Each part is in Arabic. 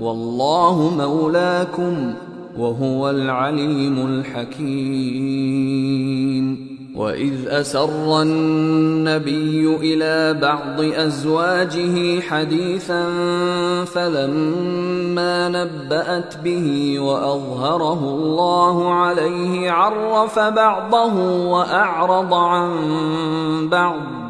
والله مولاكم وهو العليم الحكيم. وإذ أسر النبي إلى بعض أزواجه حديثا فلما نبأت به وأظهره الله عليه عرف بعضه وأعرض عن بعض.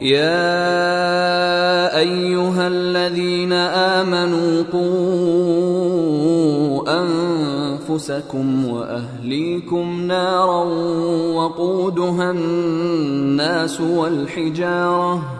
يا أيها الذين آمنوا قوا أنفسكم وأهليكم نارا وقودها الناس والحجارة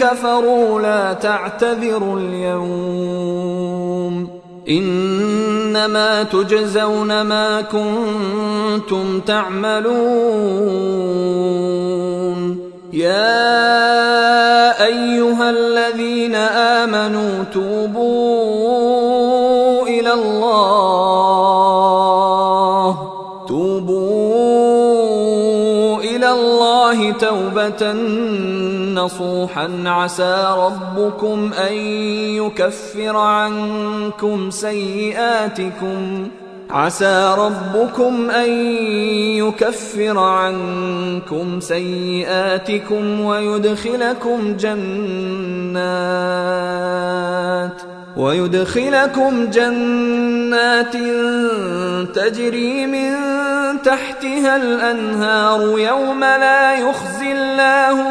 كفروا لا تعتذروا اليوم. إنما تجزون ما كنتم تعملون. يا أيها الذين آمنوا توبوا إلى الله. توبوا إلى الله توبة نصوحا عسى ربكم أن يكفر عنكم سيئاتكم. عسى ربكم أن يكفر عنكم سيئاتكم ويدخلكم جنات ويدخلكم جنات تجري من تحتها الأنهار. يوم لا يخزي الله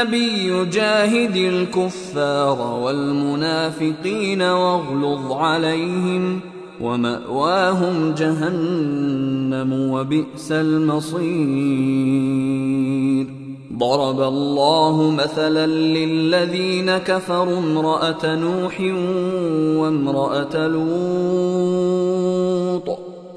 النبي جاهد الكفار والمنافقين واغلظ عليهم ومأواهم جهنم وبئس المصير. ضرب الله مثلا للذين كفروا امرأة نوح وامرأة لوط.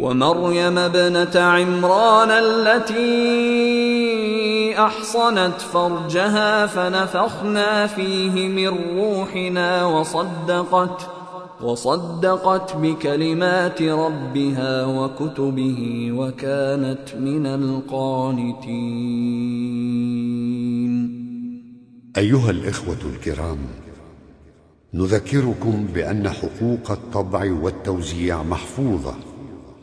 ومريم ابنة عمران التي أحصنت فرجها فنفخنا فيه من روحنا وصدقت وصدقت بكلمات ربها وكتبه وكانت من القانتين. أيها الإخوة الكرام نذكركم بأن حقوق الطبع والتوزيع محفوظة.